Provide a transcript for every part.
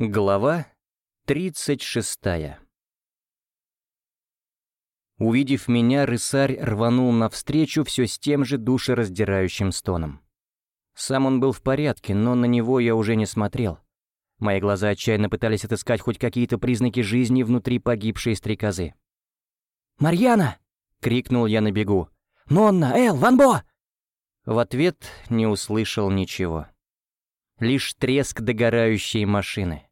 Глава 36 Увидев меня, рысарь рванул навстречу все с тем же душераздирающим стоном. Сам он был в порядке, но на него я уже не смотрел. Мои глаза отчаянно пытались отыскать хоть какие-то признаки жизни внутри погибшей стрекозы. «Марьяна!» — крикнул я на бегу. «Нонна! Эл! Ванбо!» В ответ не услышал ничего. Лишь треск догорающей машины.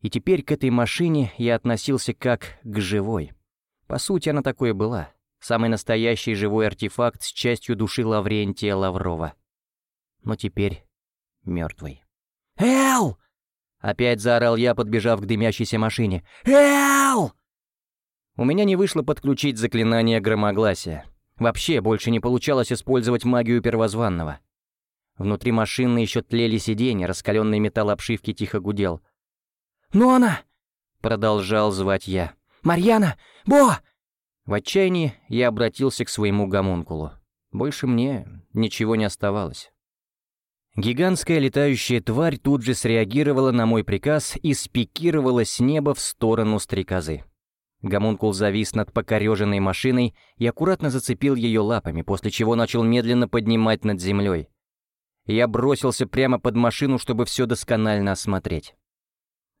И теперь к этой машине я относился как к живой. По сути, она такой была. Самый настоящий живой артефакт с частью души Лаврентия Лаврова. Но теперь мертвый. «Эл!» Опять заорал я, подбежав к дымящейся машине. «Эл!» У меня не вышло подключить заклинание громогласия. Вообще больше не получалось использовать магию первозванного. Внутри машины еще тлели сиденья, раскаленный металл обшивки тихо гудел. «Ну она!» — продолжал звать я. «Марьяна! Бо!» В отчаянии я обратился к своему гомункулу. Больше мне ничего не оставалось. Гигантская летающая тварь тут же среагировала на мой приказ и спикировала с неба в сторону стрекозы. Гомункул завис над покореженной машиной и аккуратно зацепил ее лапами, после чего начал медленно поднимать над землей. Я бросился прямо под машину, чтобы все досконально осмотреть.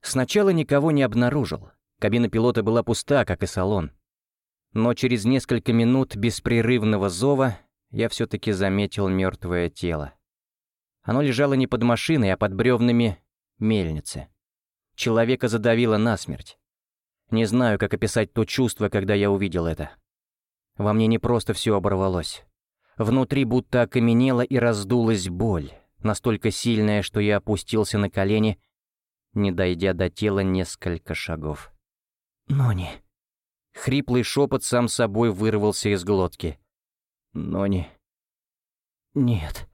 Сначала никого не обнаружил. Кабина пилота была пуста, как и салон. Но через несколько минут беспрерывного зова я все-таки заметил мертвое тело. Оно лежало не под машиной, а под бревнами мельницы. Человека задавило насмерть. Не знаю, как описать то чувство, когда я увидел это. Во мне не просто все оборвалось. Внутри будто окаменела и раздулась боль, настолько сильная, что я опустился на колени не дойдя до тела несколько шагов. «Нони!» Хриплый шепот сам собой вырвался из глотки. «Нони!» «Нет!»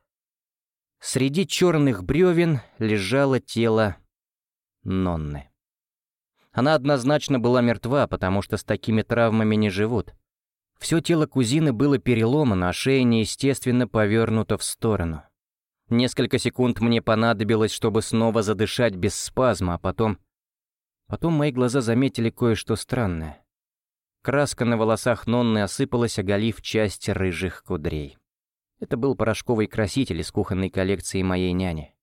Среди черных бревен лежало тело Нонны. Она однозначно была мертва, потому что с такими травмами не живут. Все тело кузины было переломано, а шея неестественно повернута в сторону. Несколько секунд мне понадобилось, чтобы снова задышать без спазма, а потом... Потом мои глаза заметили кое-что странное. Краска на волосах Нонны осыпалась, оголив часть рыжих кудрей. Это был порошковый краситель из кухонной коллекции моей няни.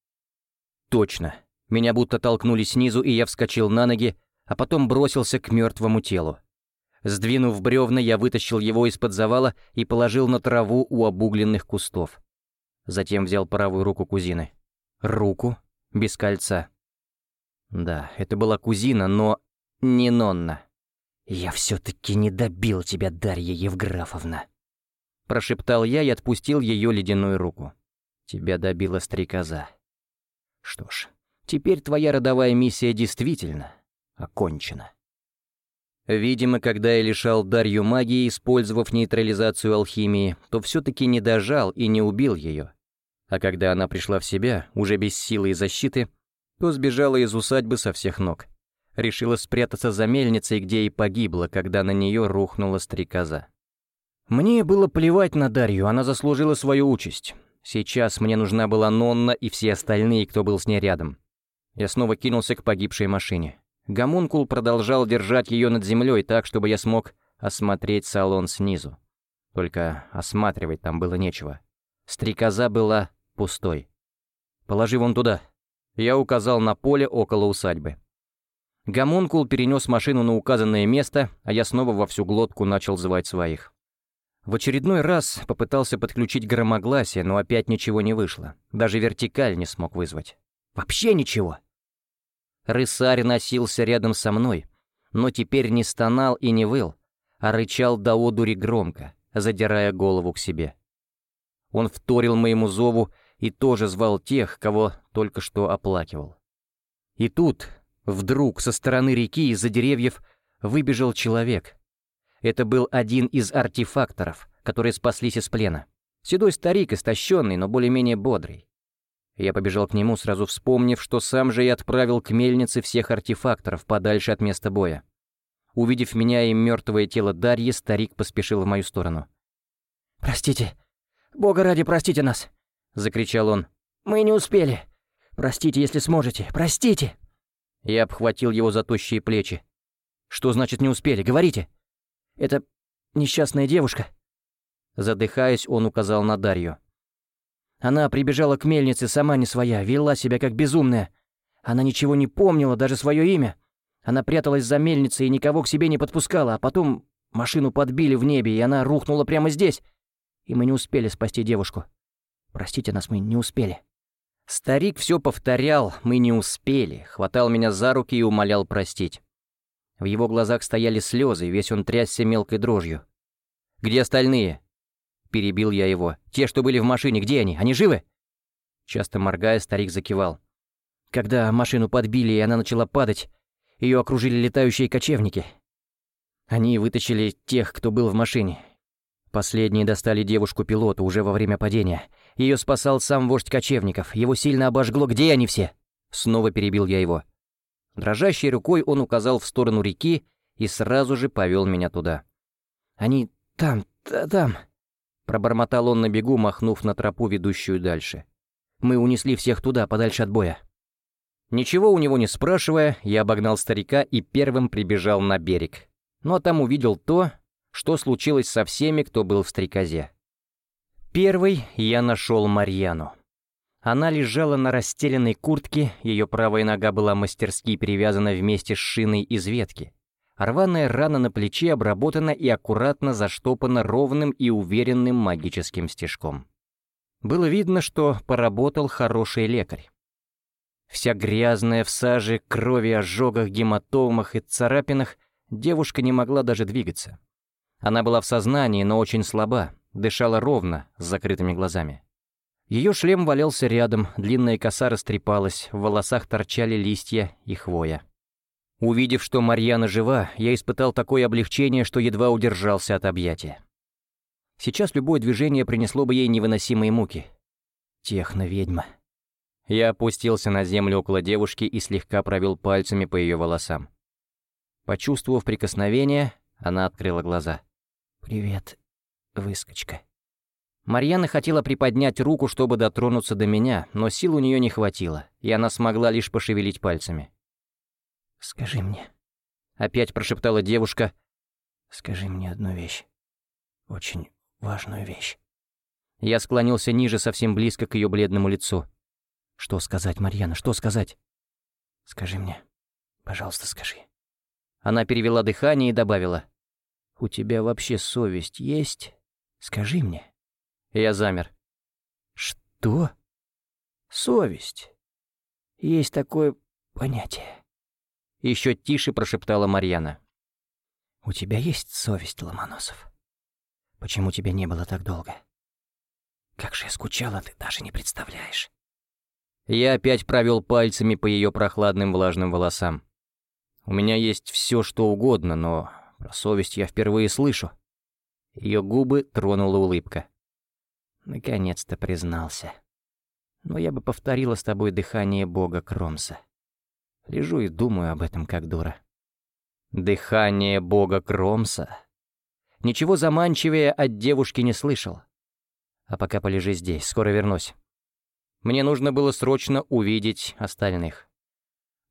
Точно. Меня будто толкнули снизу, и я вскочил на ноги, а потом бросился к мертвому телу. Сдвинув бревна, я вытащил его из-под завала и положил на траву у обугленных кустов. Затем взял правую руку кузины. Руку без кольца. Да, это была кузина, но не Нонна. «Я все-таки не добил тебя, Дарья Евграфовна!» Прошептал я и отпустил ее ледяную руку. «Тебя добила стрекоза. Что ж, теперь твоя родовая миссия действительно окончена». Видимо, когда я лишал Дарью магии, использовав нейтрализацию алхимии, то все-таки не дожал и не убил ее. А когда она пришла в себя, уже без силы и защиты, то сбежала из усадьбы со всех ног. Решила спрятаться за мельницей, где и погибла, когда на нее рухнула стрекоза. Мне было плевать на Дарью, она заслужила свою участь. Сейчас мне нужна была Нонна и все остальные, кто был с ней рядом. Я снова кинулся к погибшей машине. Гомункул продолжал держать ее над землей так, чтобы я смог осмотреть салон снизу. Только осматривать там было нечего. Стрекоза была пустой. «Положи вон туда». Я указал на поле около усадьбы. Гомункул перенес машину на указанное место, а я снова во всю глотку начал звать своих. В очередной раз попытался подключить громогласие, но опять ничего не вышло. Даже вертикаль не смог вызвать. Вообще ничего. Рысарь носился рядом со мной, но теперь не стонал и не выл, а рычал до одури громко, задирая голову к себе. Он вторил моему зову и тоже звал тех, кого только что оплакивал. И тут, вдруг, со стороны реки из-за деревьев выбежал человек. Это был один из артефакторов, которые спаслись из плена. Седой старик, истощенный, но более-менее бодрый. Я побежал к нему, сразу вспомнив, что сам же и отправил к мельнице всех артефакторов подальше от места боя. Увидев меня и мертвое тело Дарьи, старик поспешил в мою сторону. «Простите. Бога ради, простите нас!» — закричал он. «Мы не успели. Простите, если сможете. Простите!» Я обхватил его за тощие плечи. «Что значит не успели? Говорите!» «Это несчастная девушка». Задыхаясь, он указал на Дарью. Она прибежала к мельнице сама не своя, вела себя как безумная. Она ничего не помнила, даже свое имя. Она пряталась за мельницей и никого к себе не подпускала, а потом машину подбили в небе, и она рухнула прямо здесь. И мы не успели спасти девушку. Простите нас, мы не успели. Старик все повторял, мы не успели, хватал меня за руки и умолял простить. В его глазах стояли слезы, весь он трясся мелкой дрожью. «Где остальные?» Перебил я его. «Те, что были в машине, где они? Они живы?» Часто моргая, старик закивал. Когда машину подбили, и она начала падать, ее окружили летающие кочевники. Они вытащили тех, кто был в машине. Последние достали девушку-пилота уже во время падения. Ее спасал сам вождь кочевников. Его сильно обожгло. Где они все? Снова перебил я его. Дрожащей рукой он указал в сторону реки и сразу же повел меня туда. «Они там, там...» Пробормотал он на бегу, махнув на тропу, ведущую дальше. «Мы унесли всех туда, подальше от боя». Ничего у него не спрашивая, я обогнал старика и первым прибежал на берег. Но там увидел то, что случилось со всеми, кто был в стрекозе. Первый я нашел Марьяну. Она лежала на расстеленной куртке, ее правая нога была мастерски привязана вместе с шиной из ветки. Рваная рана на плече обработана и аккуратно заштопана ровным и уверенным магическим стежком. Было видно, что поработал хороший лекарь. Вся грязная в саже, крови, ожогах, гематомах и царапинах, девушка не могла даже двигаться. Она была в сознании, но очень слаба, дышала ровно, с закрытыми глазами. Ее шлем валялся рядом, длинная коса растрепалась, в волосах торчали листья и хвоя. Увидев, что Марьяна жива, я испытал такое облегчение, что едва удержался от объятия. Сейчас любое движение принесло бы ей невыносимые муки. Техно-ведьма. Я опустился на землю около девушки и слегка провел пальцами по ее волосам. Почувствовав прикосновение, она открыла глаза. «Привет, выскочка». Марьяна хотела приподнять руку, чтобы дотронуться до меня, но сил у нее не хватило, и она смогла лишь пошевелить пальцами. «Скажи мне», — опять прошептала девушка, — «скажи мне одну вещь, очень важную вещь». Я склонился ниже, совсем близко к ее бледному лицу. «Что сказать, Марьяна, что сказать?» «Скажи мне, пожалуйста, скажи». Она перевела дыхание и добавила. «У тебя вообще совесть есть? Скажи мне». Я замер. «Что?» «Совесть. Есть такое понятие». Еще тише прошептала Марьяна. «У тебя есть совесть, Ломоносов? Почему тебя не было так долго? Как же я скучала, ты даже не представляешь». Я опять провел пальцами по ее прохладным влажным волосам. У меня есть все, что угодно, но про совесть я впервые слышу. Ее губы тронула улыбка. Наконец-то признался. Но я бы повторила с тобой дыхание бога Кромса. Лежу и думаю об этом как дура. Дыхание бога Кромса? Ничего заманчивее от девушки не слышал. А пока полежи здесь, скоро вернусь. Мне нужно было срочно увидеть остальных.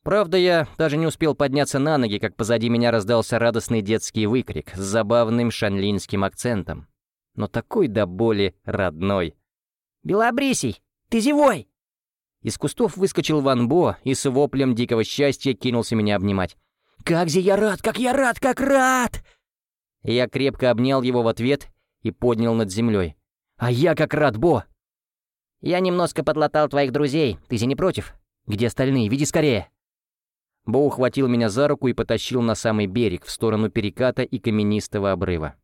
Правда, я даже не успел подняться на ноги, как позади меня раздался радостный детский выкрик с забавным шанлинским акцентом но такой до боли родной. «Белобрисий, ты зевой!» Из кустов выскочил Ван Бо и с воплем дикого счастья кинулся меня обнимать. «Как же я рад, как я рад, как рад!» Я крепко обнял его в ответ и поднял над землей. «А я как рад, Бо!» «Я немножко подлатал твоих друзей, ты же не против? Где остальные? Веди скорее!» Бо ухватил меня за руку и потащил на самый берег, в сторону переката и каменистого обрыва.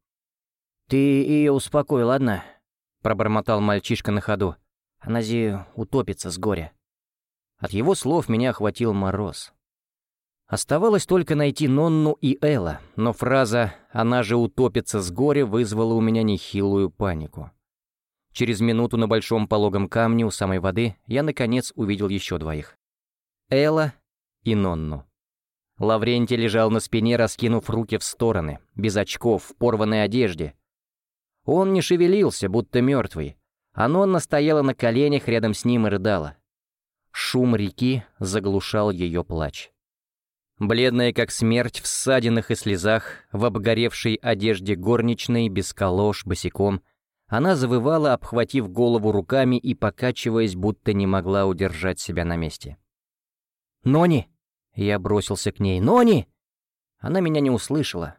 «Ты ее успокой, ладно?» — пробормотал мальчишка на ходу. «Она зи утопится с горя». От его слов меня охватил мороз. Оставалось только найти Нонну и Элла, но фраза «она же утопится с горя» вызвала у меня нехилую панику. Через минуту на большом пологом камне у самой воды я, наконец, увидел еще двоих. Элла и Нонну. Лаврентий лежал на спине, раскинув руки в стороны, без очков, в порванной одежде, он не шевелился, будто мертвый. Анонна стояла на коленях рядом с ним и рыдала. Шум реки заглушал ее плач. Бледная как смерть в ссадинах и слезах, в обгоревшей одежде горничной, без колош, босиком, она завывала, обхватив голову руками и покачиваясь, будто не могла удержать себя на месте. «Нони!» — я бросился к ней. «Нони!» Она меня не услышала.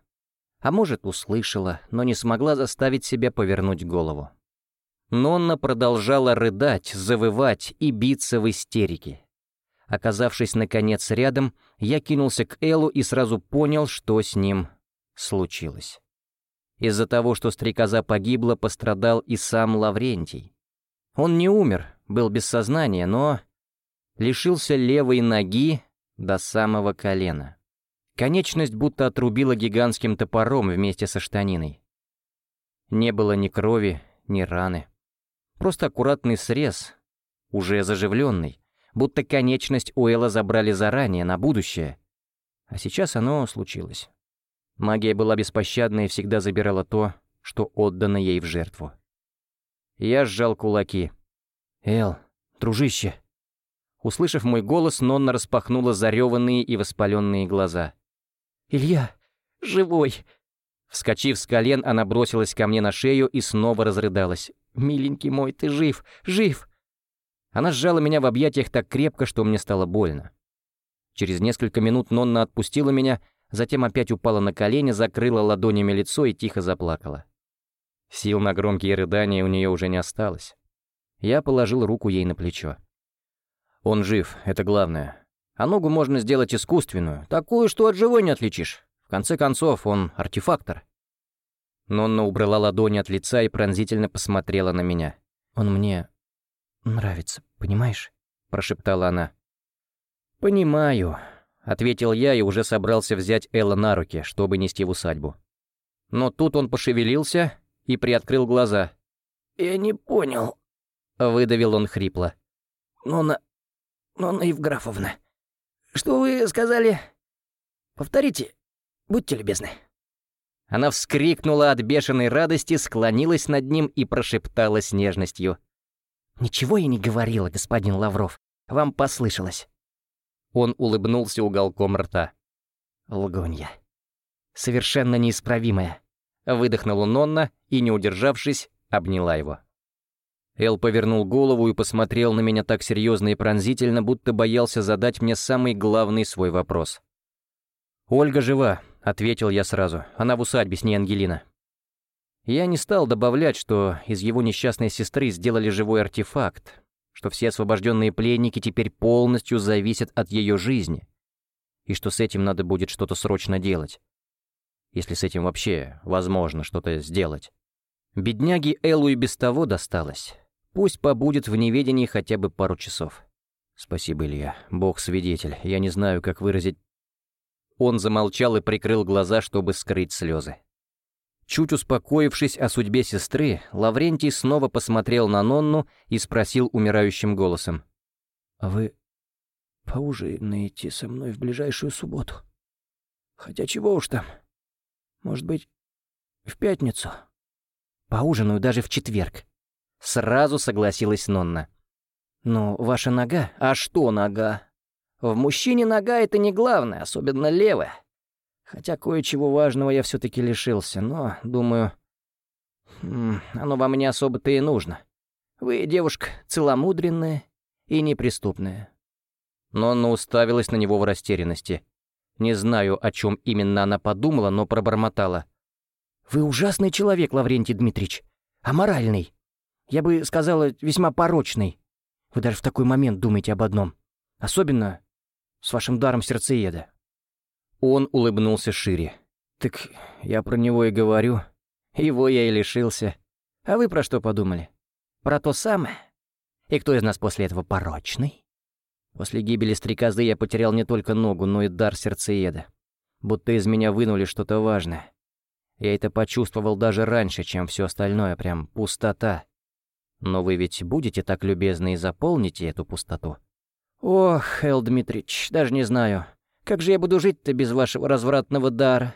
А может, услышала, но не смогла заставить себя повернуть голову. Нонна продолжала рыдать, завывать и биться в истерике. Оказавшись, наконец, рядом, я кинулся к Эллу и сразу понял, что с ним случилось. Из-за того, что стрекоза погибла, пострадал и сам Лаврентий. Он не умер, был без сознания, но лишился левой ноги до самого колена. Конечность будто отрубила гигантским топором вместе со штаниной. Не было ни крови, ни раны. Просто аккуратный срез, уже заживленный, будто конечность у Элла забрали заранее, на будущее. А сейчас оно случилось. Магия была беспощадна и всегда забирала то, что отдано ей в жертву. Я сжал кулаки. «Эл, дружище!» Услышав мой голос, Нонна распахнула зареванные и воспаленные глаза. «Илья, живой!» Вскочив с колен, она бросилась ко мне на шею и снова разрыдалась. «Миленький мой, ты жив, жив!» Она сжала меня в объятиях так крепко, что мне стало больно. Через несколько минут Нонна отпустила меня, затем опять упала на колени, закрыла ладонями лицо и тихо заплакала. Сил на громкие рыдания у нее уже не осталось. Я положил руку ей на плечо. «Он жив, это главное. А ногу можно сделать искусственную, такую, что от живой не отличишь. В конце концов, он артефактор». Нонна убрала ладони от лица и пронзительно посмотрела на меня. «Он мне нравится, понимаешь?» — прошептала она. «Понимаю», — ответил я и уже собрался взять Элла на руки, чтобы нести в усадьбу. Но тут он пошевелился и приоткрыл глаза. «Я не понял», — выдавил он хрипло. «Нонна... Нонна Евграфовна, что вы сказали? Повторите, будьте любезны». Она вскрикнула от бешеной радости, склонилась над ним и прошептала с нежностью. «Ничего я не говорила, господин Лавров. Вам послышалось». Он улыбнулся уголком рта. Лгунья. Совершенно неисправимая. Выдохнула Нонна и, не удержавшись, обняла его. Эл повернул голову и посмотрел на меня так серьезно и пронзительно, будто боялся задать мне самый главный свой вопрос. «Ольга жива», — ответил я сразу. «Она в усадьбе, с ней Ангелина». Я не стал добавлять, что из его несчастной сестры сделали живой артефакт, что все освобожденные пленники теперь полностью зависят от ее жизни, и что с этим надо будет что-то срочно делать. Если с этим вообще возможно что-то сделать. Бедняге Эллу и без того досталось. Пусть побудет в неведении хотя бы пару часов. Спасибо, Илья. Бог свидетель. Я не знаю, как выразить... Он замолчал и прикрыл глаза, чтобы скрыть слезы. Чуть успокоившись о судьбе сестры, Лаврентий снова посмотрел на Нонну и спросил умирающим голосом. «А вы поужинаете со мной в ближайшую субботу? Хотя чего уж там? Может быть, в пятницу?» «Поужинаю даже в четверг», — сразу согласилась Нонна. «Ну, ваша нога? А что нога? В мужчине нога — это не главное, особенно левая. Хотя кое-чего важного я все-таки лишился, но, думаю, оно вам не особо-то и нужно. Вы девушка целомудренная и неприступная». Но она уставилась на него в растерянности. Не знаю, о чем именно она подумала, но пробормотала. «Вы ужасный человек, Лаврентий Дмитриевич. Аморальный. Я бы сказала, весьма порочный. Вы даже в такой момент думаете об одном. Особенно с вашим даром сердцееда». Он улыбнулся шире. «Так я про него и говорю. Его я и лишился. А вы про что подумали? Про то самое? И кто из нас после этого порочный?» После гибели стрекозы я потерял не только ногу, но и дар сердцееда. Будто из меня вынули что-то важное. Я это почувствовал даже раньше, чем все остальное, прям пустота. Но вы ведь будете так любезны и заполните эту пустоту? Ох, Эл Дмитрич, даже не знаю. Как же я буду жить-то без вашего развратного дара?»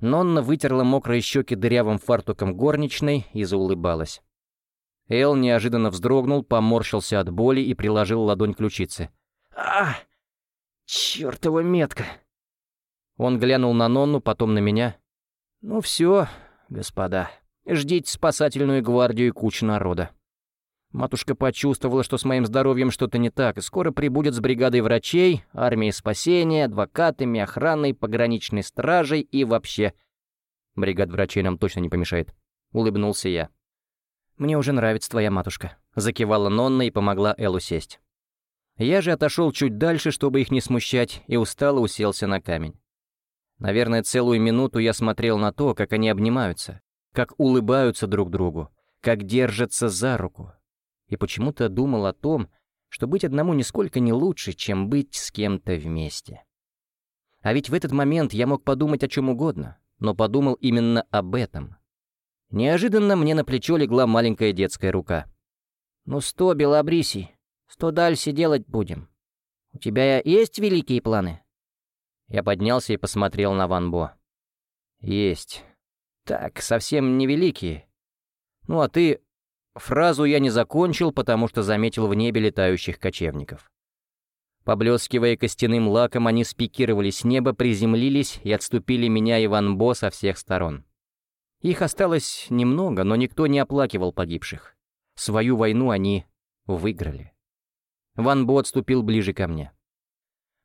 Нонна вытерла мокрые щеки дырявым фартуком горничной и заулыбалась. Эл неожиданно вздрогнул, поморщился от боли и приложил ладонь к ключице. «А! Чёртова метка! Он глянул на Нонну, потом на меня. «Ну все, господа, ждите спасательную гвардию и кучу народа». Матушка почувствовала, что с моим здоровьем что-то не так, и скоро прибудет с бригадой врачей, армией спасения, адвокатами, охраной, пограничной стражей и вообще. Бригад врачей нам точно не помешает. Улыбнулся я. «Мне уже нравится твоя матушка», — закивала Нонна и помогла Эллу сесть. Я же отошел чуть дальше, чтобы их не смущать, и устало уселся на камень. Наверное, целую минуту я смотрел на то, как они обнимаются, как улыбаются друг другу, как держатся за руку, и почему-то думал о том, что быть одному нисколько не лучше, чем быть с кем-то вместе. А ведь в этот момент я мог подумать о чем угодно, но подумал именно об этом. Неожиданно мне на плечо легла маленькая детская рука. «Ну сто, Белобрисий, сто дальше делать будем. У тебя есть великие планы?» Я поднялся и посмотрел на Ван Бо. «Есть. Так, совсем невеликие. Ну а ты Фразу я не закончил, потому что заметил в небе летающих кочевников. Поблескивая костяным лаком, они спикировали с неба, приземлились и отступили меня и Ван Бо со всех сторон. Их осталось немного, но никто не оплакивал погибших. Свою войну они выиграли. Ван Бо отступил ближе ко мне.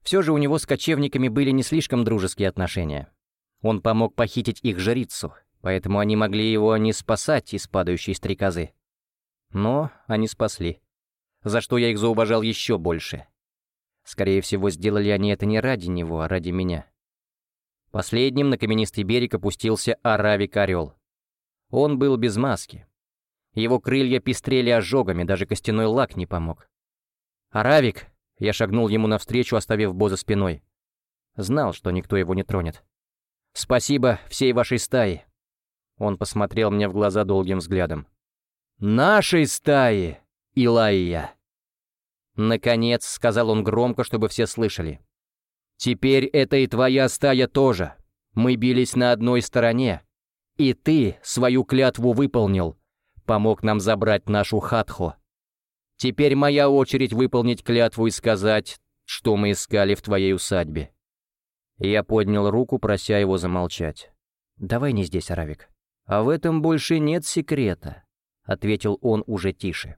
Все же у него с кочевниками были не слишком дружеские отношения. Он помог похитить их жрицу, поэтому они могли его не спасать из падающей стрекозы, но они спасли. За что я их зауважал еще больше. Скорее всего, сделали они это не ради него, а ради меня. Последним на каменистый берег опустился Аравик-орел. Он был без маски. Его крылья пестрели ожогами, даже костяной лак не помог. «Аравик!» — я шагнул ему навстречу, оставив Бо за спиной. Знал, что никто его не тронет. «Спасибо всей вашей стае!» Он посмотрел мне в глаза долгим взглядом. «Нашей стаи, Илайя!» Наконец, сказал он громко, чтобы все слышали. «Теперь это и твоя стая тоже. Мы бились на одной стороне. И ты свою клятву выполнил, помог нам забрать нашу хатху. Теперь моя очередь выполнить клятву и сказать, что мы искали в твоей усадьбе». Я поднял руку, прося его замолчать. «Давай не здесь, Аравик. А в этом больше нет секрета ответил он уже тише.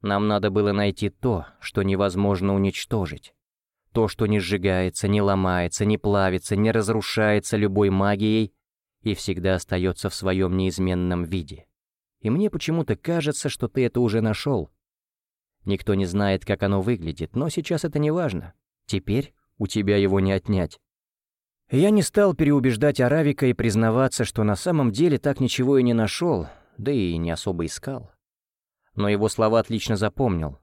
Нам надо было найти то, что невозможно уничтожить. То, что не сжигается, не ломается, не плавится, не разрушается любой магией и всегда остается в своем неизменном виде. И мне почему-то кажется, что ты это уже нашел. Никто не знает, как оно выглядит, но сейчас это не важно. Теперь у тебя его не отнять. Я не стал переубеждать Аравика и признаваться, что на самом деле так ничего и не нашел, да и не особо искал. Но его слова отлично запомнил.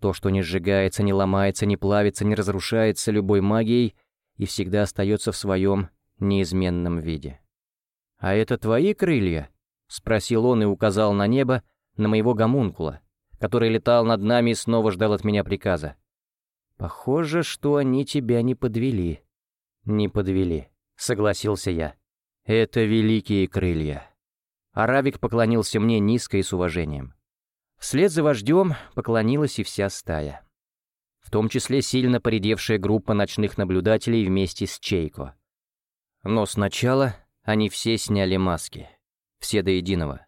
То, что не сжигается, не ломается, не плавится, не разрушается любой магией и всегда остается в своем неизменном виде. «А это твои крылья?» — спросил он и указал на небо, на моего гомункула, который летал над нами и снова ждал от меня приказа. «Похоже, что они тебя не подвели». «Не подвели», — согласился я. «Это великие крылья». Аравик поклонился мне низко и с уважением. Вслед за вождем поклонилась и вся стая. В том числе сильно поредевшая группа ночных наблюдателей вместе с Чейко. Но сначала они все сняли маски. Все до единого.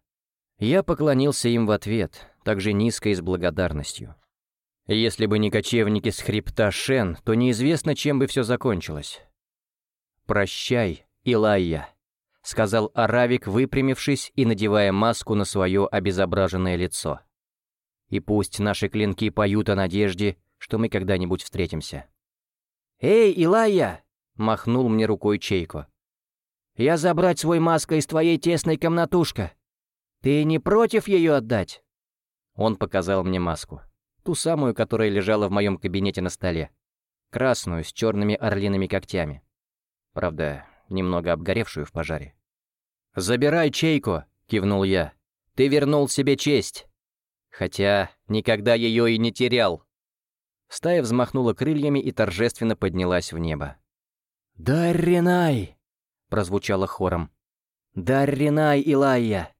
Я поклонился им в ответ, также низко и с благодарностью. Если бы не кочевники с хребта Шен, то неизвестно, чем бы все закончилось. «Прощай, Илайя», — сказал Аравик, выпрямившись и надевая маску на свое обезображенное лицо. «И пусть наши клинки поют о надежде, что мы когда-нибудь встретимся». «Эй, Илайя!» — махнул мне рукой Чейко. «Я забрать свой маска из твоей тесной комнатушка. Ты не против ее отдать?» Он показал мне маску. Ту самую, которая лежала в моем кабинете на столе. Красную, с черными орлиными когтями. Правда, немного обгоревшую в пожаре. «Забирай чайку!» — кивнул я. «Ты вернул себе честь!» Хотя никогда ее и не терял. Стая взмахнула крыльями и торжественно поднялась в небо. «Дарринай!» — прозвучало хором. «Дарринай, Илайя!»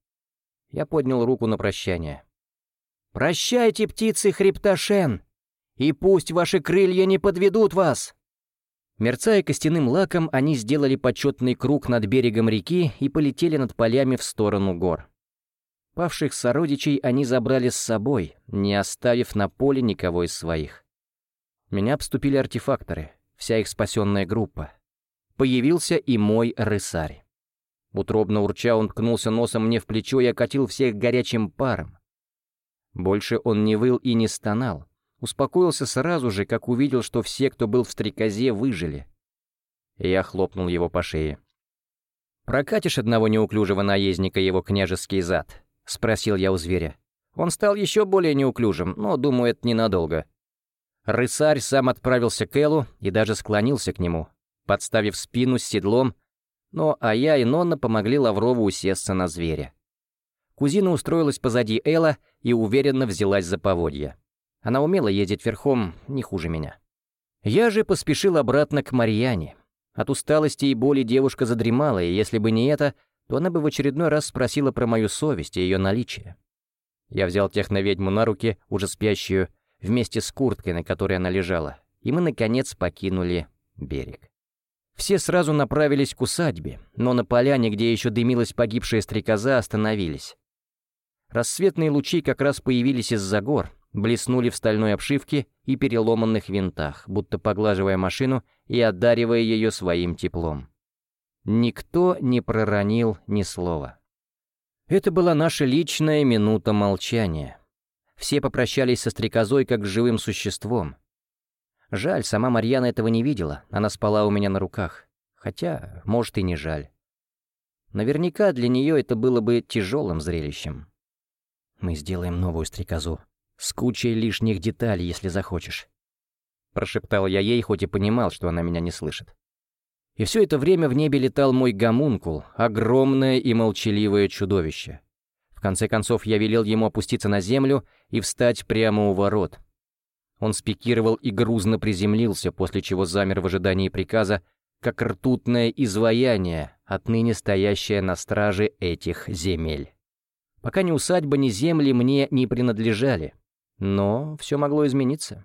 Я поднял руку на прощание. «Прощайте, птицы хребта Шен, и пусть ваши крылья не подведут вас!» Мерцая костяным лаком, они сделали почетный круг над берегом реки и полетели над полями в сторону гор. Павших сородичей они забрали с собой, не оставив на поле никого из своих. Меня обступили артефакторы, вся их спасенная группа. Появился и мой рысарь. Утробно урча, он ткнулся носом мне в плечо и окатил всех горячим паром. Больше он не выл и не стонал. Успокоился сразу же, как увидел, что все, кто был в стрекозе, выжили. Я хлопнул его по шее. «Прокатишь одного неуклюжего наездника его княжеский зад?» — спросил я у зверя. Он стал еще более неуклюжим, но, думаю, это ненадолго. Рысарь сам отправился к Элу и даже склонился к нему, подставив спину с седлом, но а я и Нонна помогли Лаврову усесться на зверя. Кузина устроилась позади Элла и уверенно взялась за поводья. Она умела ездить верхом не хуже меня. Я же поспешил обратно к Марьяне. От усталости и боли девушка задремала, и если бы не это, то она бы в очередной раз спросила про мою совесть и ее наличие. Я взял техноведьму на руки, уже спящую, вместе с курткой, на которой она лежала, и мы, наконец, покинули берег. Все сразу направились к усадьбе, но на поляне, где еще дымилась погибшая стрекоза, остановились. Рассветные лучи как раз появились из-за гор, блеснули в стальной обшивке и переломанных винтах, будто поглаживая машину и одаривая ее своим теплом. Никто не проронил ни слова. Это была наша личная минута молчания. Все попрощались со стрекозой как с живым существом. Жаль, сама Марьяна этого не видела, она спала у меня на руках. Хотя, может, и не жаль. Наверняка для нее это было бы тяжелым зрелищем. Мы сделаем новую стрекозу. С кучей лишних деталей, если захочешь. Прошептал я ей, хоть и понимал, что она меня не слышит. И все это время в небе летал мой гомункул, огромное и молчаливое чудовище. В конце концов, я велел ему опуститься на землю и встать прямо у ворот. Он спикировал и грузно приземлился, после чего замер в ожидании приказа, как ртутное изваяние, отныне стоящее на страже этих земель. Пока ни усадьба, ни земли мне не принадлежали. Но все могло измениться.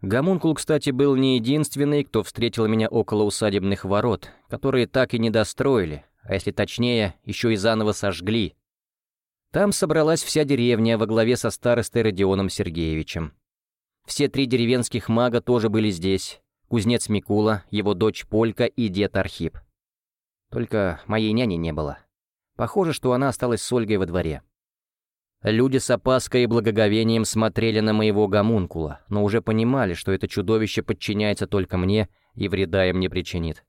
Гомункул, кстати, был не единственный, кто встретил меня около усадебных ворот, которые так и не достроили, а если точнее, еще и заново сожгли. Там собралась вся деревня во главе со старостой Родионом Сергеевичем. Все три деревенских мага тоже были здесь. Кузнец Микула, его дочь Полька и дед Архип. Только моей няни не было. Похоже, что она осталась с Ольгой во дворе. Люди с опаской и благоговением смотрели на моего гомункула, но уже понимали, что это чудовище подчиняется только мне и вреда им не причинит.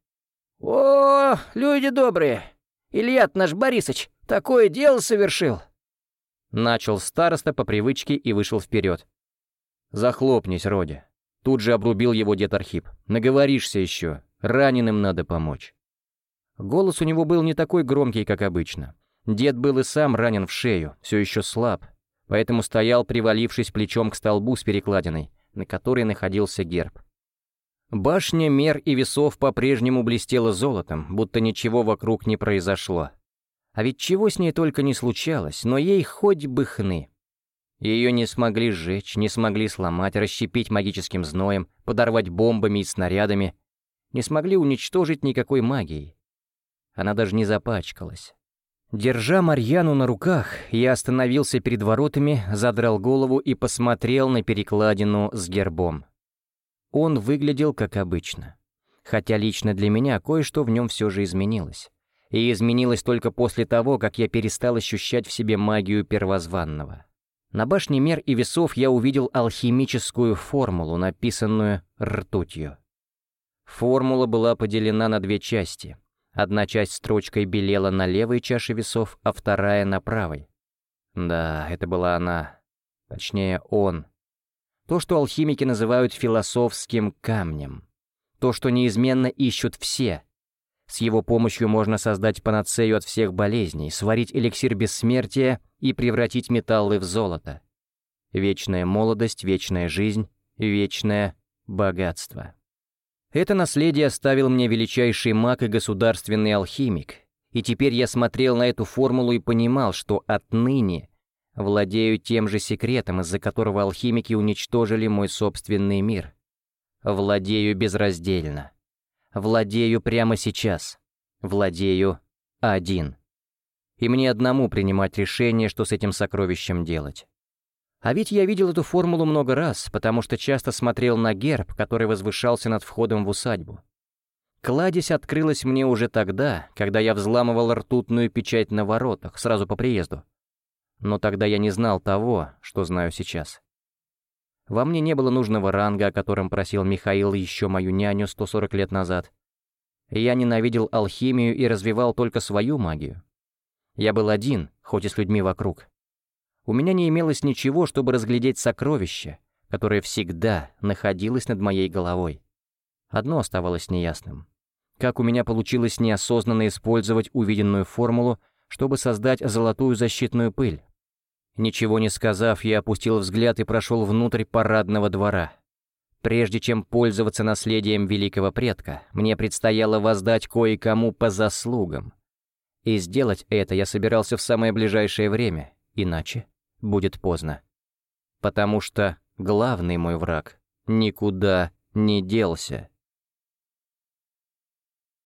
«О, люди добрые! Илья наш Борисыч такое дело совершил!» Начал староста по привычке и вышел вперед. «Захлопнись, Родя!» Тут же обрубил его дед Архип. «Наговоришься еще, раненым надо помочь». Голос у него был не такой громкий, как обычно. Дед был и сам ранен в шею, все еще слаб, поэтому стоял, привалившись плечом к столбу с перекладиной, на которой находился герб. Башня мер и весов по-прежнему блестела золотом, будто ничего вокруг не произошло. А ведь чего с ней только не случалось, но ей хоть бы хны. Ее не смогли сжечь, не смогли сломать, расщепить магическим зноем, подорвать бомбами и снарядами, не смогли уничтожить никакой магией. Она даже не запачкалась. Держа Марьяну на руках, я остановился перед воротами, задрал голову и посмотрел на перекладину с гербом. Он выглядел как обычно. Хотя лично для меня кое-что в нем все же изменилось. И изменилось только после того, как я перестал ощущать в себе магию первозванного. На башне мер и весов я увидел алхимическую формулу, написанную ртутью. Формула была поделена на две части — Одна часть строчкой белела на левой чаше весов, а вторая на правой. Да, это была она. Точнее, он. То, что алхимики называют философским камнем. То, что неизменно ищут все. С его помощью можно создать панацею от всех болезней, сварить эликсир бессмертия и превратить металлы в золото. Вечная молодость, вечная жизнь, вечное богатство. Это наследие оставил мне величайший маг и государственный алхимик, и теперь я смотрел на эту формулу и понимал, что отныне владею тем же секретом, из-за которого алхимики уничтожили мой собственный мир. Владею безраздельно, Владею прямо сейчас. Владею один. И мне одному принимать решение, что с этим сокровищем делать. А ведь я видел эту формулу много раз, потому что часто смотрел на герб, который возвышался над входом в усадьбу. Кладезь открылась мне уже тогда, когда я взламывал ртутную печать на воротах, сразу по приезду. Но тогда я не знал того, что знаю сейчас. Во мне не было нужного ранга, о котором просил Михаил еще мою няню 140 лет назад. Я ненавидел алхимию и развивал только свою магию. Я был один, хоть и с людьми вокруг. У меня не имелось ничего, чтобы разглядеть сокровище, которое всегда находилось над моей головой. Одно оставалось неясным. Как у меня получилось неосознанно использовать увиденную формулу, чтобы создать золотую защитную пыль? Ничего не сказав, я опустил взгляд и прошел внутрь парадного двора. Прежде чем пользоваться наследием великого предка, мне предстояло воздать кое-кому по заслугам. И сделать это я собирался в самое ближайшее время, иначе будет поздно. Потому что главный мой враг никуда не делся.